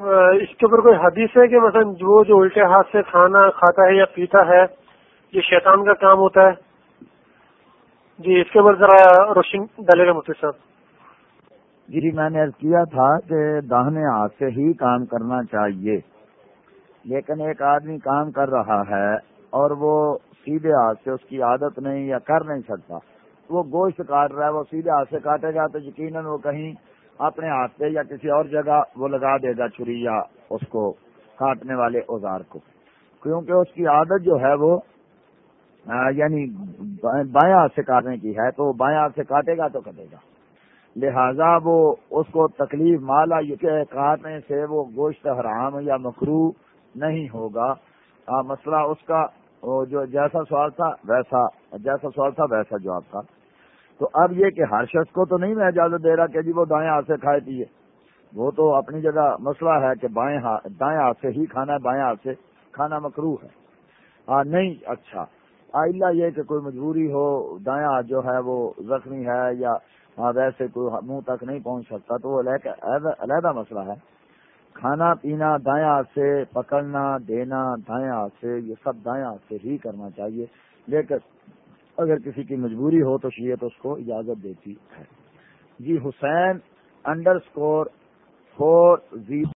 اس کے اوپر کوئی حدیث ہے کہ مثلا جو جو الٹے ہاتھ سے کھانا کھاتا ہے یا پیتا ہے، یہ شیطان کا کام ہوتا ہے؟ جی اس کے اوپر ذرا روشن ڈالے گا مفتی صاحب۔ جی, جی، میں نے کیا تھا کہ داہنے ہاتھ سے ہی کام کرنا چاہیے۔ لیکن ایک آدمی کام کر رہا ہے اور وہ سیدھے ہاتھ سے اس کی عادت نہیں یا کر نہیں سکتا، وہ گوشت کاٹ رہا ہے، وہ سیدھے ہاتھ سے کاٹے گا تو یقیناً وہ کہیں اپنے ہاتھ پہ یا کسی اور جگہ وہ لگا دے گا چھری یا اس کو کاٹنے والے اوزار کو۔ کیونکہ اس کی عادت جو ہے وہ یعنی بائیں ہاتھ سے کاٹنے کی ہے، تو بائیں ہاتھ سے کاٹے گا تو کٹے گا۔ لہذا وہ اس کو تکلیف مالا یہ کاٹنے سے وہ گوشت حرام یا مکرو نہیں ہوگا۔ مسئلہ اس کا جو جیسا سوال تھا ویسا، جیسا سوال تھا ویسا جواب تھا۔ تو اب یہ کہ ہر شخص کو تو نہیں میں اجازت دے رہا کہ جی وہ دائیں ہاتھ سے کھائے پیے۔ وہ تو اپنی جگہ مسئلہ ہے کہ بائیں دائیں ہاتھ سے ہی کھانا ہے، بائیں ہاتھ سے کھانا مکرو ہے۔ ہاں نہیں اچھا۔ آئلہ یہ کہ کوئی مجبوری ہو، دائیں ہاتھ جو ہے وہ زخمی ہے یا ویسے کوئی منہ تک نہیں پہنچ سکتا، تو وہ علیحدہ مسئلہ ہے۔ کھانا پینا دائیں ہاتھ سے، پکڑنا، دینا دائیں ہاتھ سے، یہ سب دائیں ہاتھ سے ہی کرنا چاہیے۔ لیکن اگر کسی کی مجبوری ہو تو شیعت اس کو اجازت دیتی ہے۔ G Hussain underscore four zero